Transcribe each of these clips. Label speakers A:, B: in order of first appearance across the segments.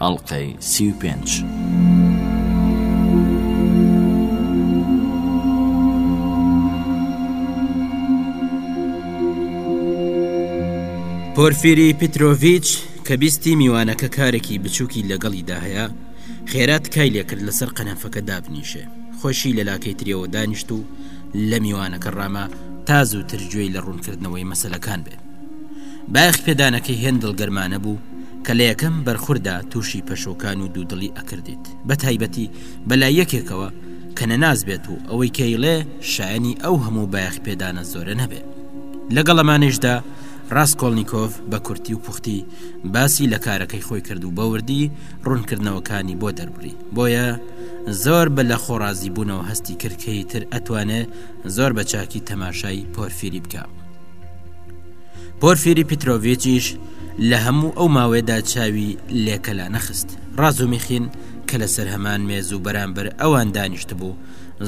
A: ئەڵقەی سی و پێنج.
B: پۆرفیری پیتۆڤچ کە بیستی میوانەکە کارێکی بچووکی لەگەڵیدا هەیە خێرا تکای لێکرد لەسەر قەنەفەکە دابنیشێ خۆشی لە لاکەی تریەوە دانیشت و لە میوانەکە ڕامە تا زووتر گوێی لە ڕوونکردنەوەی مەسلەکان بێت بایەخ پێدانەکەی هێند دڵگەرمانە بوو کە لە یەکەم بەرخوردا تووشی پەشۆکان و دوودڵی ئەکردیت بە تایبەتی بەلای یەکێکەوە کە نەناس بێت و ئەوەی کەیڵێ شایانی ئەو هەموو بایەخ پێدانە زۆرە نەبێت لەگەڵ ئەمانەیشدا ڕاستکۆڵنییکۆف بە کورتی و پوختی باسی لە کارەکەی خۆی کرد و بەوردی ڕوونکردنەوەکانی بۆ دەربڕی بۆیە زۆر بە لە خۆڕازی بوونەوە هەستی کردکەی تر ئەتوانێ زۆر بە چاکی تەماشای پۆرفیری بکە. پۆرفیری پیتۆڤچیش لە هەموو ئەو ماوەیەدا چاوی لێکەلا نەخست ڕازومیخین کە لەسەر هەمان مێز و بەرامبەر ئەوان دانیشت بوو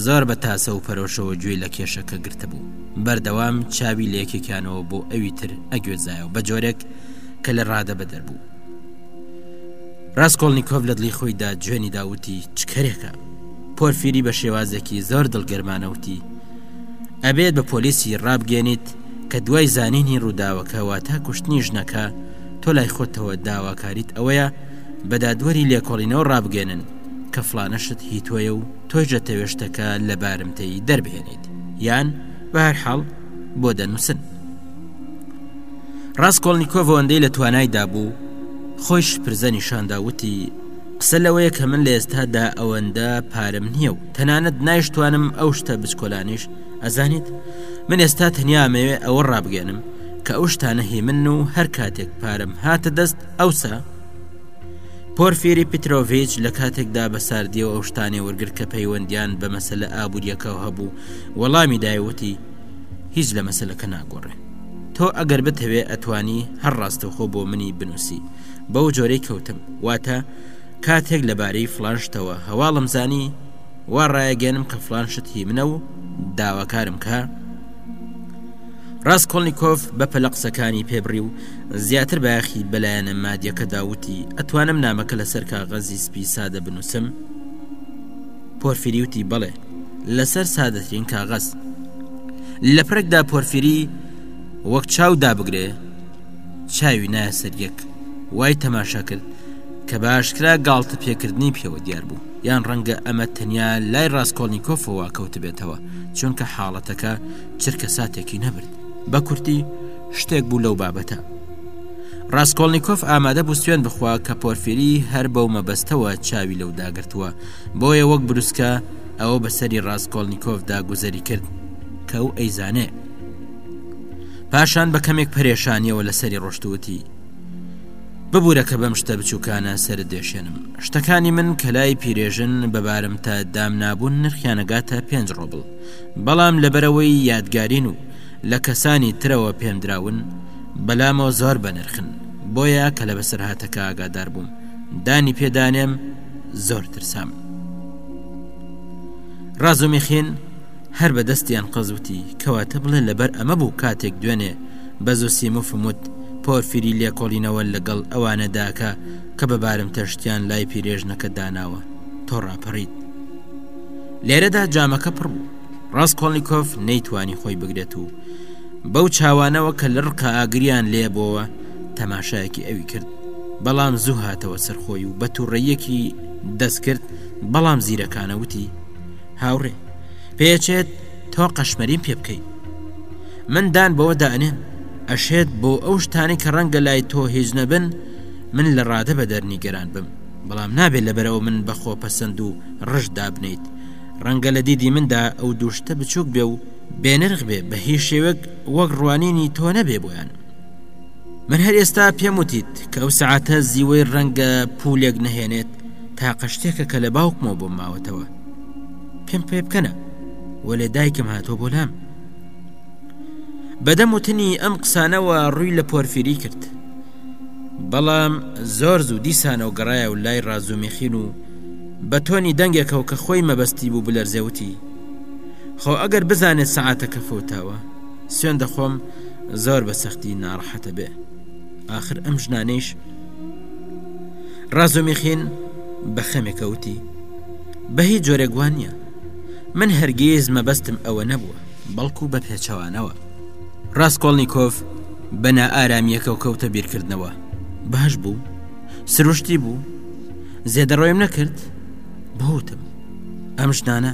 B: زۆر بە تاسە و پەرۆشەوە گوێی لە کێشەکە گرتبوو بەردەوام چاوی لە یەکێکانەوە بۆ ئەوی تر ئەگوێزایە و بە جۆرێک کە لە ڕادە بەدەر بوو ڕاستکۆڵنییکۆف لە دڵی خۆیدا جوێنی داوتی چ کەرێکە پۆرفیری بە شێوازێکی زۆر دڵگەرمانەوتی ئەبێت بە پۆلیسی ڕابگەێنیت کە دوای زانینی ڕووداوەکە واتا کوشتنی ژنەکە تۆ لای خۆتەوە داواکاریت ئەوەیە بە دادوەری لێکۆڵینەوە ڕابگەێنن کە فلانەشت هی تۆیە و تۆی جەتەوێشتەکە لە بارمتەی دەربهێنیت یان بە هەر حاڵ بۆ دەنووسن ڕاستکۆڵنییکۆڤ ئەوەندەی لە توانایدا بوو خۆیش پرزە نیشاندا وتی قسە لەوەیە کە من لە ئێستادا ئەوەندە پارەم نییە و تەنانەت نایشتوانم ئەو شتە بچکۆلانیش ئەزانیت من ئێستا تەنیامەوێ ئەوە ڕابگەێنم کە ئەو شتانە هی من و هەر کاتێک پارەم هاتە دەست ئەوسا پۆرفیری پیتۆڤچ لە کاتێکدا بە ساردیەوە ئەو شتانێ وەرگر کە پەیوەندیان بە مەسلە ئابوووریەکەەوە هەبوو وەڵامی دایوتی هیچ لە مەسلەکە ناگۆڕێ تۆ ئەگەر بتەوێ ئەتوانی هەر ڕاستەوخۆ بۆ منی بنووسی بەو جۆرەی کەوتم واتە کاتێک لەبارەی فڵان شتەوە هەواڵم زانی وا ڕایەگەنم کە فلان شت هی منە و داواکارم کە ڕاستکۆلنییکۆف بە پەلە قسەکانی پێبڕی و زیاتر بایەخی بەلایەنە مادیەکە داوتی ئەتوانم نامەکە لەسەر کاغەزی سپی سادە بنووسم پۆرفریوتی بەڵێ لەسەر سادەترین کاغەز لە پرێکدا پۆرفری وەک چاو دابگرێ چاوی نایە سەر یەک وای تەماشا کرد کە بە ئاشکرا گاڵتەپێکردنی پێوە دیار بوو، یان ڕەنگە ئەمە تەنیا لای ڕاسکۆڵنیکۆفەوە کەوتبێتەوە، چونکە حاڵەتەکە چرکەساتێکی نەبرد. بە کورتی، شتێک بوو لەو بابەتە. ڕاسکۆڵنیکۆف ئامادە بوو سوێند بخوا کە پۆرفیری هەر بەو مەبەستەوە چاوی لەو داگرتووە، بۆیە وەک بروسکە ئەوە بەسەری ڕاسکۆڵنیکۆفدا گوزەری کرد کە ئەو ئەیزانێ. پاشان بە کەمێک پەرێشانییەوە لەسەری ڕۆشت و وتی. ببورە کە بەم شتە بچووکانە سەرت دێشێنم شتەکانی من کە لای پیرێژن بەبارم تا دامنابوون نرخیانەگاتە پێنج ڕۆبل بەڵام لەبەرەوەی یادگارین و لە کەسانی ترەوە پێندراون بەلامەوە زۆر بەنرخن بۆیە کە لە بەسەرهاتەکە ئاگادار بووم دانی پێدانێم زۆر ترسام ڕازومیخین هەر بەدەستیان قەزوتی کەواتە بڵێ لەبەر ئەمە بوو کاتێک دوێنێ بە زۆسیموفم وت، پۆرفیری لێکۆڵینەوە لەگەڵ ئەوانە داکە کە بە بارمتە شتیان لای پیرێژنەکە داناوە، تۆ ڕاپەڕیت. لێرەدا جامەکە پڕ بوو. ڕاسکۆڵنیکۆف نەیتوانی خۆی بگرێت و بەو چاوانەوە کە لڕقە ئاگریان لێ بۆوە تەماشایەکی ئەوی کرد، بەڵام زوو هاتەوە سەر خۆی و بە تووڕەییەکی دەست کرد، بەڵام زیرەکانە وتی، هاوڕێ، پێ ئەچێت تۆ قەشمەریم پێ بکەیت. من دان بەوە دانێم ئەشێت بۆ ئەو شتانی کە ڕەنگە لای تۆ هیچ نەبن من لە ڕادە بە دەرنیگەران بم بەڵام نابێت لەبەرەوە من بەخۆ پەسەند و ڕژ دابنیت ڕەنگە لە دیدی مندا ئەو دووشتە بچووک بێ و بێنرخ بێ بە هیچ شێوەک وەک ڕوانینی تۆ نەبێ بۆیان من هەر ئێستا پێم وتیت کە ئەو سعاتە زیوەی ڕەنگە پولێک نەهێنێت تا قەشتێکە کە لە باوکمەوە بۆم ماوەتەوە پێم پێ بکەنە وەلێ دایکم هاتۆ بۆ لام بەدەم وتنی ئەم قسانەوە ڕووی لە پۆرفیری کرد بەڵام زۆر زوو دیسانەوە گەڕایە و لای ڕازومیخین و بە تۆنی دەنگێکەوە کە خۆی مەبەستی بوو بلەرزێوتی خۆ ئەگەر بزانێت سەعاتەکە فوتاوە سوێن دەخۆم زۆر بە سەختی ناڕەحەتە بێ آخر ئەم ژنانەیش ڕازومیخین بە خەمێکەوتی بە هیچ جۆرێک وان نیە من هەرگیز مەبەستم ئەوە نەبووە بەڵکو بە پێچەوانەوە ڕاستکۆڵنییکۆف بە نائارامیەکەو کەوتە بیرکردنەوە باش بوو سروشتی بوو زێدەڕۆیم نەکرد بوتم ئەم ژنانە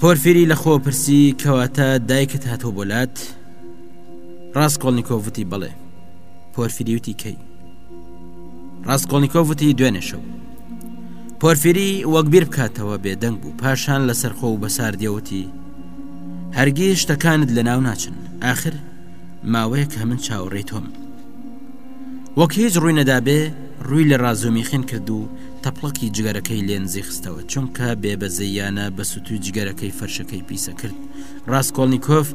B: پۆرفری لە خۆ پرسی کەواتە دایکت هاتۆ بۆلات ڕاستکۆڵنییکۆڤتی بڵێ پۆرفریوتی کەی ڕاستکۆڵنییکۆڤتی دوێنێشەو پۆرفری وەک بیر بکاتەوە بێدەنگ بوو پاشان لەسەر خۆ و بەساردیەوتی هەرگیز شتەکانت لە ناو ناچن آخر ماوەیەک هەمن چاوەڕێی تۆم وەک هیچ ڕووی نەدابێ ڕووی لە ڕازومیخین کرد و تەپڵەکی جگەرەکەی لێنزی خستەوە چونکە بێبەزەیانە بە سوتوی جگەرەکەی فەرشەکەی پیسە کرد ڕاستکۆڵنییکۆف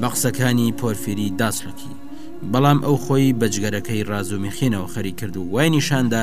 B: بە قسەکانی پۆرفری داسڵکی بەڵام ئەو خۆی بەجگەرەکەی ڕازومیخینەوە خەری کرد و وای نیشاندا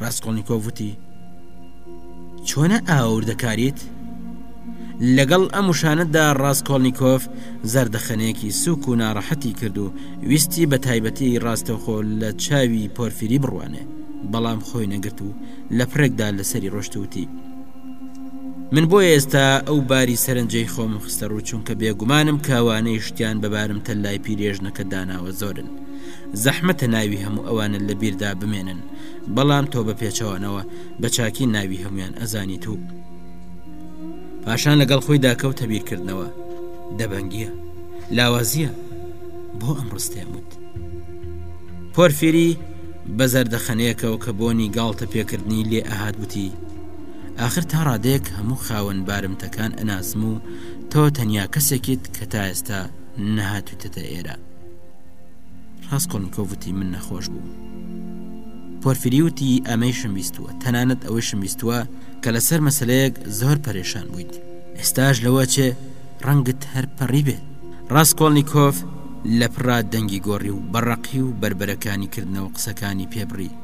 B: ڕاستکۆڵنیکۆڤ وتی چۆنە ئاوردەکاریت؟ لەگەڵ ئەم وشانەتدا ڕاستکۆڵنیکۆف زەردەخەنەیەکی سوک و ناڕەحەتی کرد و ویستی بە تایبەتی ڕاستەوخۆ لە چاوی پۆرفیری بڕوانێ بەڵام خۆی نەگرت و لە پرێکدا لەسەری ڕۆشتوتی من بۆ ئێستا ئەو باری سەرنجەی خۆم خستە ڕوو چونکە بێگومانم کاوانەی شتیان بەبارم تەلای پیرێژنەکە داناوە زۆرن زەحمەتە ناوی هەموو ئەوانە لە بیردا بمێنن بەڵام تۆ بە پێچەوانەوە بە چاکی ناوی هەمویان ئەزانیت و پاشان لەگەڵ خۆی داکەوتە بیرکردنەوە دەبەنگیە لاوازیە بۆ ئەم ڕستێموت پۆرفێری بە زەردەخەنەیەکەوە کە بۆنی گاڵتە پێکردنی لێ ئەهات وتی آخر تا ڕادێک هەموو خاوەن بارمتەکان ئەناسم و تۆ تەنیا کەسێکیت کە تا ئێستا نەهاتوتەتە ئێرە ڕاستکۆلنکۆ وتی من نەخۆش بووم پۆرفریوتی ئەمەیشم ویستووە تەنانەت ئەوەیشم ویستووە کە لەسەر مەسلەیەک زۆر پەرێشان بوویت ئێستاش لەوە چێ ڕەنگت هەر پەڕی بێت ڕاستکۆلنییکۆف لە پڕا دەنگی گۆڕی و بەڕەقی و بربەرەکانی کردنەوە قسەکانی پێبڕی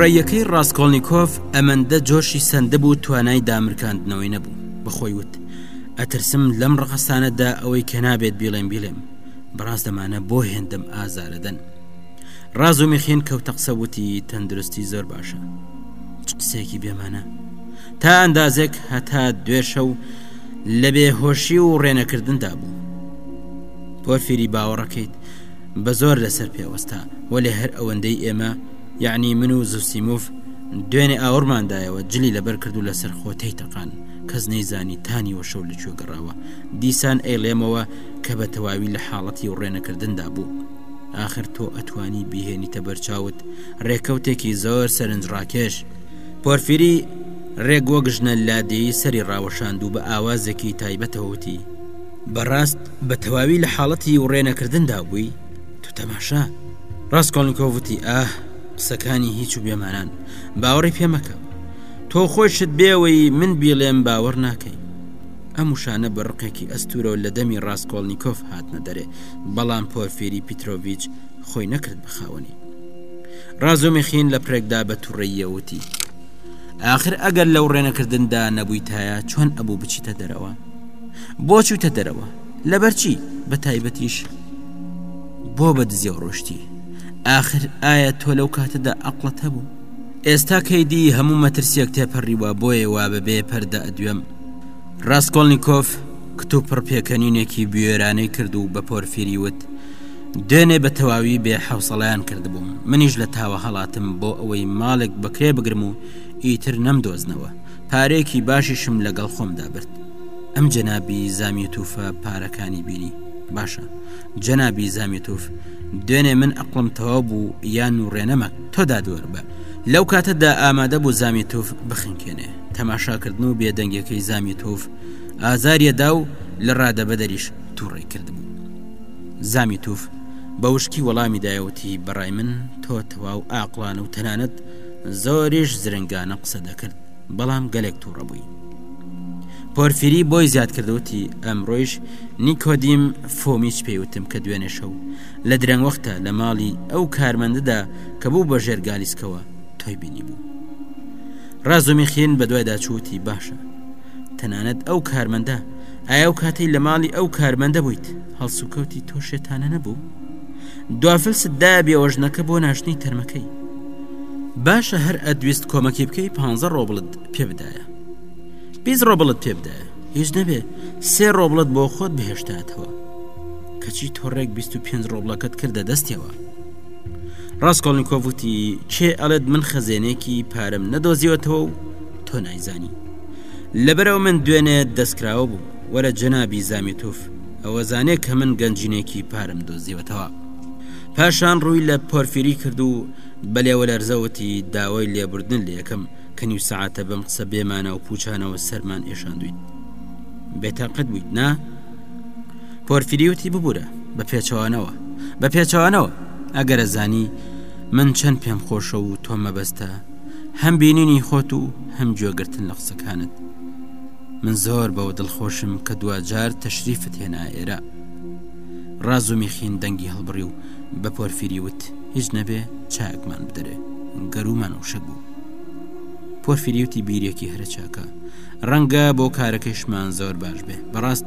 B: تووڕەیەکەی ڕاستکۆڵنییکۆف ئەمەندە جۆشی سندبوو توانای دامرکاندنەوەی نەبوو بەخۆی وت ئەترسم لەم ڕقستانەدا ئەوەی کە نابێت بیڵێم بیڵێم بەڕاست دەمانە بۆ هێندەم ئازارەدەن ڕاز و میخین کەوتە قسە وتی تەندروستی زۆر باشە چ قسێکی بێمانە تا ئەندازێک هەتا دوێشە و لە بێهۆشی و ڕێنەکردندا بوو پۆرفیری باوەڕەکەیت بە زۆر لەسەر پێوەستا وەێ هەر ئەوەندەی ئێمە یعنی من و زوسیموف دوێنێ ئاورماندایەوە جلی لەبەر کرد و لەسەر خۆتەی تەقان کەس نەیزانی تانی وەشەو لە کوێ گەڕاوە دیسان ئەیڵێمەوە کە بە تەواوی لە حاڵەتی وڕێنەکردندا بوو. ئاخر تۆ ئەتوانی بیهێنیتە بەرچاوت رێکەوتێکی زۆر سەرنجڕاکێش. پۆرفیری رێک وەک ژنە لادێی سەری راوەشاند و بە ئاوازێکی تایبەتەوە وتی، بەڕاست بە تەواوی لە حاڵەتی وڕێنەکردندا بووی؟ تو تەماشا! ڕاسکۆلنیکۆڤ وتی، ئاه، قسەکانی هیچ و بێمانان. باوەڕی پێ مەکە. تۆ خۆیشت بێ ئەوەی من بیڵێم باوەڕ ناکەی. ئەم وشانە بە ڕقێکی ئەستوورەوە لە دەمی ڕاستکۆڵنییکۆف هاتنە دەرێ، بەڵام پۆرفیری پیترۆڤیچ خۆی نەکرد بە خاوەنی. ڕازۆمێخین لە پرێکدا بە تووڕەییە وتی، ئاخر ئەگەر لەو ڕێنەکردندا نەبوویتایە چۆن ئەبوو بچیتە دەرەوە؟ بۆ چوویتە دەرەوە؟ لەبەرچی؟ بە تایبەتیش بۆ بە دزێو ڕۆشتی؟ ئاخر ئایا تۆ لەو کاتەدا ئەقڵت هەبوو؟ ئێستا کەیدی هەموو مەترسیەک تێپەڕیوە بۆیە وا بەبێ پەردە ئەدوێم. ڕاسکۆڵنیکۆف کتوو پڕ پێکەنینێکی بوێرانەی کرد و بە پۆرفیری وت دوێنێ بە تەواوی بێ حەوسەڵیان کردبووم منیش لە تاوە هەڵاتم بۆ ئەوەی ماڵێک بەکرێ بگرم و ئیتر نەم دۆزنەوە پارێکی باشیشم لەگەڵ خۆمدا برد ئەم جەنابی زامی تووفە پارەکانی بینی باشە جەنابی زامی توف دوێنێ من ئەقلم تەواو بوو یان و ڕێنەمەک تۆ دادوەر بە لەو کاتەدا ئامادە بوو زامی توف بخنکێنێ تەماشاکردن و بێدەنگەکەی زامی تۆف ئازاریە دا و لە ڕادەبەدەریش تووڕی کردبوو زامی توف بە وشکی وەڵامی دایەوتی بەڕای من تۆ تەواو ئاقلان و تەنانەت زۆریش زرنگانە قسە دەکرد بەڵام گەلێک تووڕە بووی پۆرفری بۆی زیاد کردوتی ئەمڕۆیش نیکۆدیم فۆمیچ پێیوتم کە دوێنێ شەو لە درەنگ وەختە لە ماڵی ئەو کارمەندەدا کە بوو بە ژێرگالیسکەوە تۆی بینی بوو ڕازومیخین بەدوایدا چووتی باشە تەنانەت ئەو کارمەندە ئایا و کاتەی لە ماڵی ئەو کارمەندە بوویت هەڵسوکەوتی تۆ شێتانە نەبوو دوافلست دا بێوەژنەکە بۆ ناشتنی تەرمەکەی باشە هەر ئەدویست کۆمەکی بکەی پ ڕۆبلت پێ بدایە بیز ڕۆبلت پێ بدایە هیچ نەبێ سێ ڕۆبلت بۆ خۆت بهێشتاتەوە کەچی تۆڕێک 25 ڕۆبلەکەت کردە دەستەوە ڕاسکۆڵنیکۆڤ وتی کێ ئەڵێت من خەزێنێکی پارەم نەدۆزیوەتەوە و تۆ نایزانی لەبەرەوە من دوێنێ دەستکراوە بوو وەرە جەنابی زامیتوف ئەوە زانێ کە من گەنجینێکی پارەم دۆزیوەتەوە پاشان ڕووی لە پۆرفیری کرد و بەلێوە لەرزەوتی داوای لێبوردن لە یەکەم کە نیو سعاتە بەم قسە بێمانە و پوچانەوە سەرمان ئێشاندویت بێتاقەت بوویت نا؟ پۆرفیری وتی ببورە بە پێچەوانەوە بە پێچەوانەوە ئەگەرە زانی من چەند پێم خۆشە و تۆ مەبەستە هەم بینینی خۆت و هەم گوێگرتن لە قسەکانت من زۆر بەوە دڵخۆشم کە دوجار تەشریفت هێنا ئێرە ڕاز و میخین دەنگی هەڵبڕی و بە پۆرفیری وت هیچ نەبێ چاکمان بدەرێ گەرومان وشک بوو پۆرفیریوتی بیرێکی هەرە چاکە ڕەنگە بۆ کارەکەیشمان زۆر باش بێ بەڕاست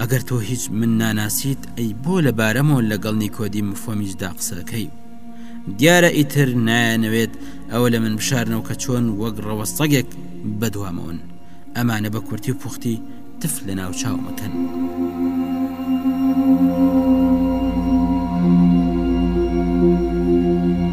B: ئەگەر تۆ هیچ من ناناسیت ئەی بۆ لە بارەمەوە لەگەڵ نیکۆدی مفۆمیشدا قسەکەی دیارە ئیتر نایەنەوێت ئەوە لە من بشارنەوە کە چۆن وەک ڕەوەستەگێک بەدوامەون ئەمانە بە کورتی و پوختی تف لە ناو چاومەکەن.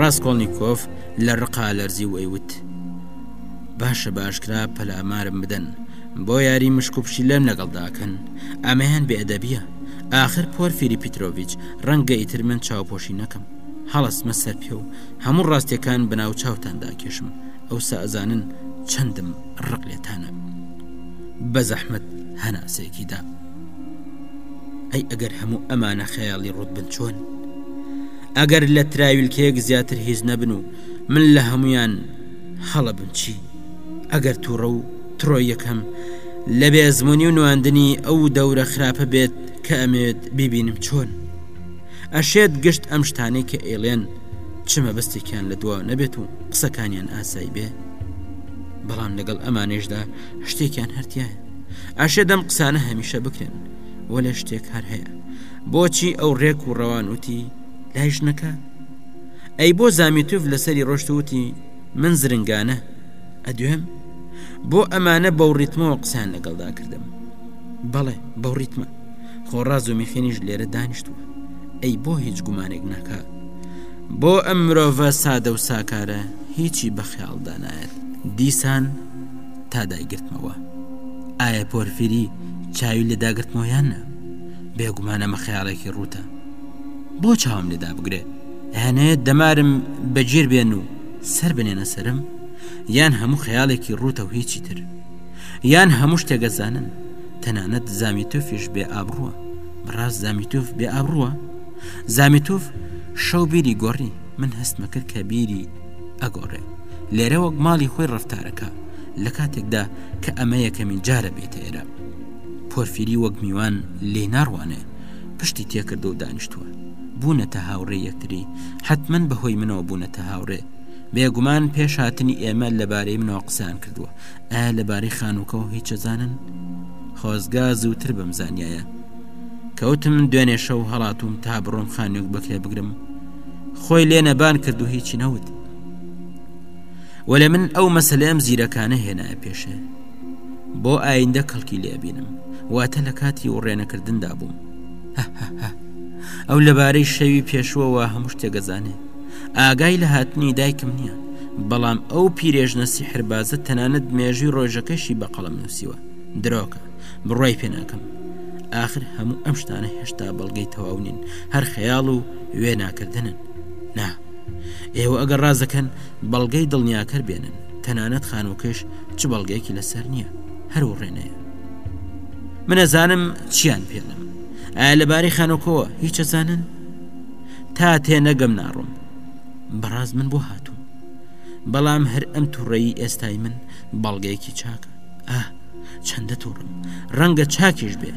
B: ڕاسکۆڵنییکۆف لە ڕقا لەرزی و ئەیوت باشە باشکرا پەلامارم بدەن بۆ یاری مشک و پشیلەم لەگەڵداکەن ئەمەیان بێدەبیە آخر پۆر فیری پیتۆڤچ ڕەنگە ئیتر من چاوپۆشی نەکەم هەڵستمە سەر پێ و هەموو ڕاستیەکان بەناو چاوتاندا کێشم ئەوسا ئەزانن چەندم ڕق لێتانە. بەزەحمەت هەناسەیەکی دا. ئەی ئەگەر هەموو ئەمانە خەیاڵی ڕووت بن چۆن؟ ئەگەر لە تراویلکەیەک زیاتر هیچ نەبن و من لە هەمویان هەڵە بم چی؟ ئەگەر توڕە و تڕۆیەکەم لە بێزمونی و نواندنی ئەو دەورە خراپە بێت کە ئەمەوێت بیبینم چۆن؟ ئەشێت گشت ئەم شتانەی کە ئەیڵێن، چ مەبەستێکیان لە دوا نەبێت و قسەکانیان ئاسایی بێ بەڵام لەگەڵ ئەمانێشدا شتێکیان هەرتیایە ئاشێ دەم قسانە هەمیشە بکرێن وە لە شتێک هەر هەیە بۆچی ئەو ڕێک و ڕەوانوتی لای ژنەکە ئەی بۆ زامیتوف لەسەری ڕۆشتوتی من زرنگانە ئەدوێم بۆ ئەمانە بەو ڕیتمەوە قسان لەگەڵدا کردم بەڵێ بەو ڕیتمە خۆڕاز و میخێنیش لێرە دانیشتووە ئەی بۆ هیچ گومانێک ناکات بۆ ئەم مرۆڤە سادە و ساکارە هیچی بەخیاڵدا نایەت دیسان تا دایگرتمەوە ئایا پۆرفیری چاوی لە داگرتمەوە یان نە بێگومانەمە خەیاڵێکی ڕوتە بۆ چاوم لێدا بگرێ هەنێت دەمارم بەگیر بێن و سەر بنێنە سرم یان هەموو خەیاڵێکی ڕوتە و هیچی تر یان هەموو شتێگەزانن تەنانەت زامی توفیش بێ ئابڕوە بەڕاست زامی توف بێ ئابڕوە زامیتوف شەو بیری گۆڕی من هەستمە کرد کە بیری ئەگۆڕێ لێرە وەک ماڵی خۆی ڕفتارەکە لە کاتێکدا کە ئەمە یەکەمین جارە بێتە ئێرە پۆرفیری وەک میوان لێ ناڕوانێ پشتی تێکردە و دانیشتووە بوونەتە هاوڕێ یەکتری حتممەن بەهۆی منەوە بوونەتە هاوڕێ بێگومان پێش هاتنی ئێمە لەبارەی منەوە قسان کردووە ئایا لەبارەی خانووکەەوە هیچەزانن خۆزگا زووتر بم زانایە کەوتم دوێنێ شەو هەڵاتوم تا بڕۆم خانوێک بەکرێ بگرم خۆی لێ نەبان کرد و هیچی نەوت وەێ من ئەو مەسلەم زیرەکانە هێنایە پێشێ بۆ ئایندە کەڵکی لێبینم واتە لە کاتی و ڕێنەکردندا بووم ئەو لەبارەی شەوی پێشوەوە هەموو شتێگەزانێ ئاگای لە هاتنی دایکم نییە بەڵام ئەو پیرێژنە سیحربازە تەنانەت مێژوی ڕۆژەکەشی بە قەڵم نووسیوە درۆکە بڕوای پێ ناکەم ئاخر هەموو ئەم شتانە هێشتا بەڵگەی تەواو نین هەر خەیاڵ و وێ ناکردنن نا ئێوە ئەگەر ڕازەکەن بەڵگەی دڵنیاکەر بێنن تەنانەت خانووکەش چ بەڵگەیەکی لەسەر نییە هەر و ڕێنەیە منەزانم چیان پێڵم ئایا لەبارەی خانۆکەوە هیچە زانن تا تێ نەگەم ناڕۆم بەڕاز من بۆ هاتوو بەڵام هەر ئەم تووڕەیی ئێستای من بەڵگەیەکی چاکە ئاه چەندە توڕم ڕەنگە چاکیش بێ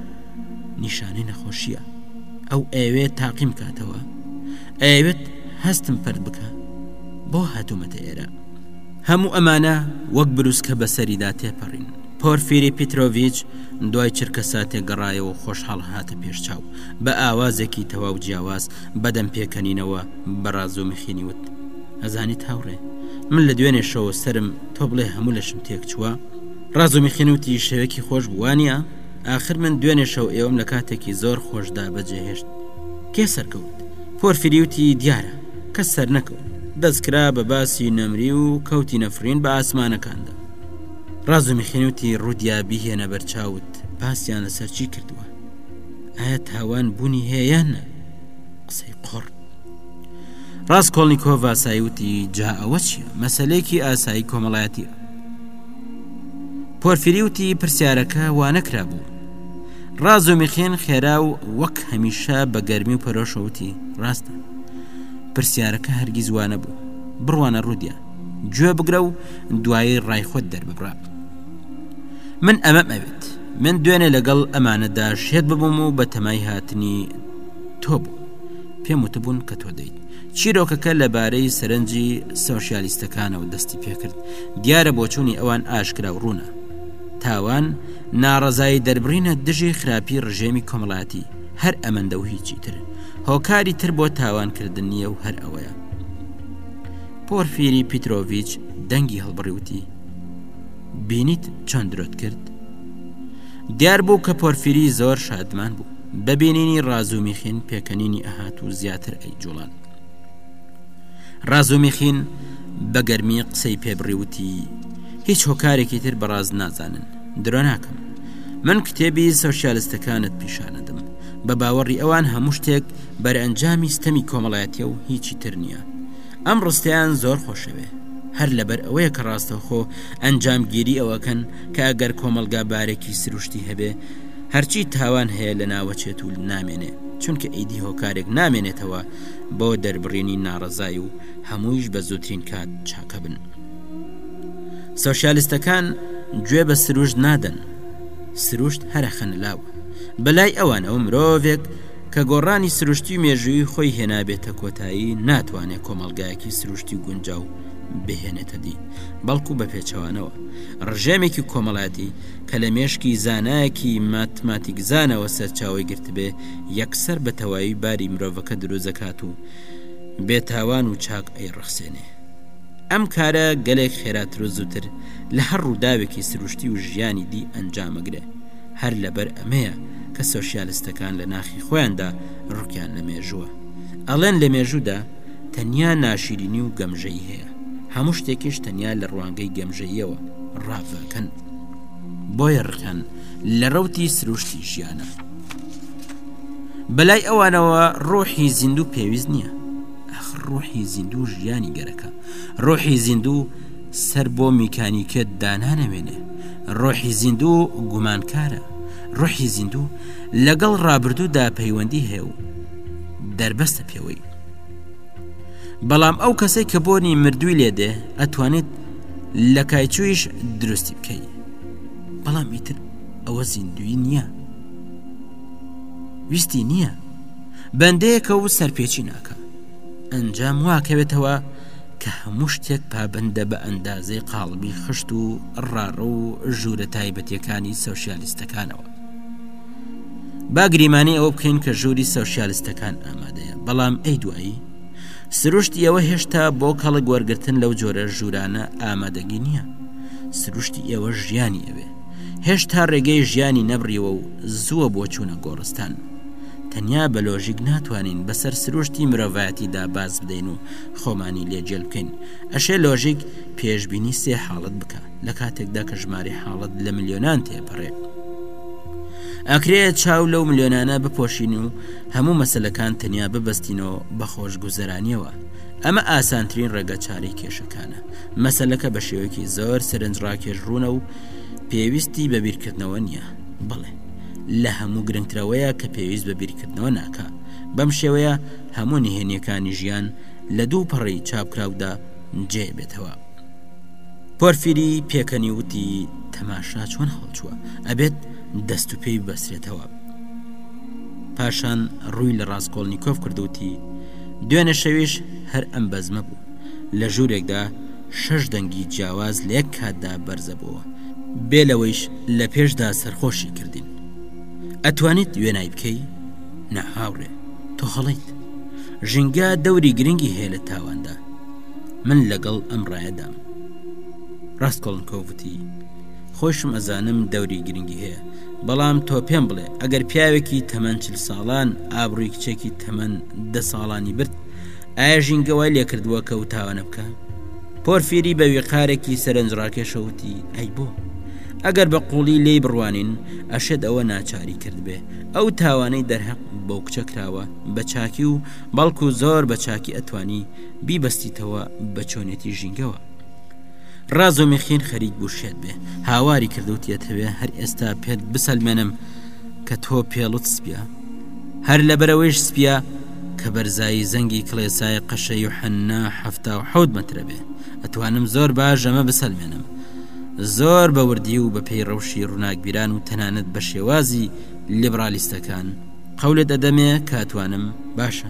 B: نیشانەی نەخۆشیە ئەو ئەوێت تاقیم کاتەوە ئەوێت هەستم پرد بکە بۆ هاتوومەتە ئێرە هەموو ئەمانە وەک بروسکە بەسەریدا تێپەڕین پۆرفیری پیتۆڤچ دوای چرکە ساتێک گەڕایەوە خۆشحاڵ هاتە پێشچاو بە ئاوازێکی تەواو جیاواز بەدەم پێکەنینەوە بەڕاز و مخینی وت ئەزانی تاوڕێ من لە دوێنێشەوە سرم تۆ بڵێ هەموو لەشم تێک چووە؟ ڕازومیخین وتی، شەوێکی خۆش بوو، وانییە؟ ئاخر من دوێنێ شەو ئێوەم لە کاتێکی زۆر خۆشدا بەجێهێشت. کێ سەرکەوت؟ پۆرفیری وتی، دیارە، کەس سەرنەکەوت. دەستکرا بە باسی نەمری و کەوتینە فڕین بە ئاسمانەکاندا. ڕازومیخین وتی، ڕودیا بیهێنە بەر چاوت، باسیان لەسەر چی کردووە؟ ئایا تاوان بوونی هەیە یان نا؟ قسەی قۆڕ. ڕاسکۆڵنیکۆڤ ئاسایی وتی جا ئەوە چیە مەسلەیەکی ئاسایی کۆمەڵایەتیە پۆرفری وتی پرسیارەکە وانەکرا بوو ڕاز و میخێن خێرا و وەک هەمیشە بە گەرمی و پەرۆشەوتی ڕاستە پرسیارەکە هەرگیز وانە بوو بڕوانە ڕوودیا گوێ بگرە و دوایی ڕای خۆت دەرببڕە من ئەمەم ئەوێت من دوێنێ لەگەڵ ئەمانەدا شێت ببووم و بە تەمای هاتنی تۆ بوو پێم وتبوون کە تۆ دەیت چیرۆکەکە لەبارەی سەرنجی سۆسیالیستەکانەوە دەستی پێکرد دیارە بۆچوونی ئەوان ئاشکرا و ڕوونە تاوان ناڕەزایی دەربڕینە دژی خراپی ڕژێمی کۆمەڵاتی هەر ئەمەندە و هیچی تر هۆکاری تر بۆ تاوانکردن نییە و هەر ئەوەیە پۆرفیری پیتۆڤچ دەنگی هەڵبڕیوتی بینیت چۆن درۆت کرد دیار بوو کە پۆرفیری زۆر شادمان بوو بە بینینی ڕاز و میخین پێکەنینی ئەهات و زیاتر ئەی جوڵان ڕاز و میخین بە گەرمی قسەی پێبڕیوتی هیچ هۆکارێکی تر بەڕاز نازانن درۆ ناکەم من کتێبی سۆسیالستەکانت پیشانەدم بە باوەڕی ئەوان هەموو شتێک بەرەنجامی ستەمی کۆمەڵایەتە و هیچی تر نییە ئەم ڕستیان زۆر خۆشەوێ هەر لەبەر ئەوەیە کە ڕاستەوخۆ ئەنجامگیری ئەوەکەن کە ئەگەر کۆمەلگا بارێکی سروشتی هەبێ هەرچی تاوان هەیە لەناوەچێت و نامێنێ چونکە ئیدی هۆکارێک نامێنێتەوە بۆ دەربڕینی ناڕەزای و هەموویش بە زووترین کات چاکە بن سۆسیالستەکان گوێ بە سروشت نادەن سروشت هەرەخەن لاو بەلای ئەوانەوە مرۆڤێک کە گۆڕانی سروشتی و مێژووی خۆی هێنابێتە کۆتایی ناتوانێت کۆمەلگایەکی سروشتی و گونجاو بهێنێتە دی بەڵکو بە پێچەوانەوە ڕژێمێکی کۆمەڵاتی کە لە مێشکی زانایەکی ماتماتیکزانەوە سەرچاوی گرتبێ یەکسەر بە تەواوی باری مرۆڤەکە دروزەکات و بێتاوان و چاک ئەی ڕەخسێنێ. ئەم کارە گەلێک خێراتر و زووتر لە هەر ڕووداوێکی سروشتی و ژیانی دی ئەنجامەگرێ هەر لەبەر ئەمەیە کە سۆشیالستەکان لە ناخی خۆیاندا ڕکیان لە مێژووە ئەڵێن لە مێژوودا تەنیا ناشیرینی و گەمژەی هەیە هەموو شتێکیش تەنیا لە ڕوانگەی گەمژەیەوە ڕاڤەکەن. بۆیە ڕکەن لە ڕوتی سروشتی ژیانە بەلای ئەوانەوە ڕۆحی زیندوو پێویست نییە ڕۆحی زیندوو ژیانی گەرەکە ڕۆحی زیندوو سەر بۆ میکانیکێت دانانەوێنێ ڕۆحی زیندوو گومانکارە ڕۆحی زیندوو لەگەڵ ڕابردوودا پەیوەندی هەیە و دەربەستە پێوەی بەڵام ئەو کەسەی کە بۆنی مردووی لێ دێ ئەتوانێت لە کایچوویش دروستی بکەی بەڵام ئیتر ئەوە زیندوی نییە ویستی نییە بەندەیەکە و سەرپێچی ناکە ئەنجام واکەوێتەوە کە هەموو شتێک پابندە بە ئەندازەی قاڵبی خشت و ڕاڕە و ژوورە تایبەتەکانی سوسیالیستەکانەوە با گریمانی ئەوە بکەین کە ژووری سەوسیالستەکان ئامادەیە بەڵام ئەی دوایی سروشتی ئەوە هێشتا بۆ کەڵک وەرگتن لەو جۆرە ژوورانە ئامادەگی نییە سروشتی ئێوە ژیانی ئەوێ هێشتا ڕێگەی ژیانی نەبڕیوە و زووە بۆ چوونە گۆڕستان تەنیا بە لۆژیک ناتوانین بەسەر سروشتی مرۆڤایەتیدا باز بدەین و خۆمانی لێجێل بکەین ئەشێ لۆژیک پێشببینی سێ حاڵت بکە لە کاتێکدا کە ژمارەی حاڵەت لە ملیۆنان تێپەڕێت ئەکرێ چاو لەو ملیۆنانە بپۆشین و هەموو مەسلەکان تەنیا ببستینەوە بە خۆشگوزەرانیەوە ئەمە ئاسانترین ڕێگە چارەی کێشەکانە مەسلەکە بە شێوەیەکی زۆر سەرنج ڕاکێش ڕوونە و پێویستی بە بیرکردنەوە نییە بڵێ لە هەموو گرنگترەوەیە کە پێویست بە بیرکردنەوە ناکە بەم شێوەیە هەموو نهێنیەکانی ژیان لە دوو پەڕی چاپکراودا جێ بێتەوە. پۆرفیری پێکەنی وتی تەماشا چۆن هەڵچووە ئەبێت دەست و پێی بەسرێتەوە پاشان ڕووی لە ڕاستکۆڵنییکۆف کردوتی دوێنێ شەویش هەر ئەم بەزمە بوو لە ژوورێکدا شەش دەنگی جیاواز لە یەک کاتدا بەرزە بووە بێ لەوەیش لە پێشدا سەرخۆشی کردین ئەتوانیت وێنای بکەی نەهاوڕێ تۆ هەڵیت ژینگە دەوری گرنگی هەیە لە تاواندا من لەگەڵ ئەم ڕایەدام. ڕاسکۆڵنکۆڤ وتی، خۆشم ئەزانم دەوری گرنگی هەیە، بەڵام تۆ پێم بڵێ ئەگەر پیاوێکی تەمەن چل ساڵان ئابڕوی کچێکی تەمەن دە ساڵانی برد، ئایا ژینگە وای لێکردووە کە و تاوانە بکە؟ پۆرفیری بە ویقارێکی سەرنجڕاکێشە وتی، ئەی بۆ؟ ئەگەر بە قوڵی لێی بڕوانین، ئەشێت ئەوە ناچاری کردبێ، ئەو تاوانەی دەرهەق بەو کچە کراوە بە چاکی و بەڵکو زۆر بە چاکی ئەتوانی بیبەستیتەوە بە چۆنێتی ژینگەوە. ڕازۆمیخین خەریک بوو شێت بێ هاواری کردوتیەتەوێ هەر ئێستا پێت بسەلمێنم کە تۆ پێڵت سپە هەر لەبەرەوەیش سپە کە بەرزایی زەنگی کڵێسای قەشەی و حەننا هەفتا و حەوت مەترە بێ ئەتوانم زۆر باش ئەمە بسەلمێنم زۆر بە وردی و بە پێی ڕەوشی ڕووناکبیران و تەنانەت بە شێوازی لیبرالیستەکان قەولێت ئەدەمێ کاتوانم باشە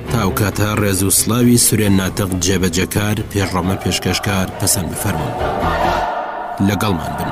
C: تا ئەو کاتە ڕێز و سلاوی سورێن ناتق جێبەجەکار پێشڕەمە پێشکەشکار پەسەند بفەرمونون لەگەڵمان بن.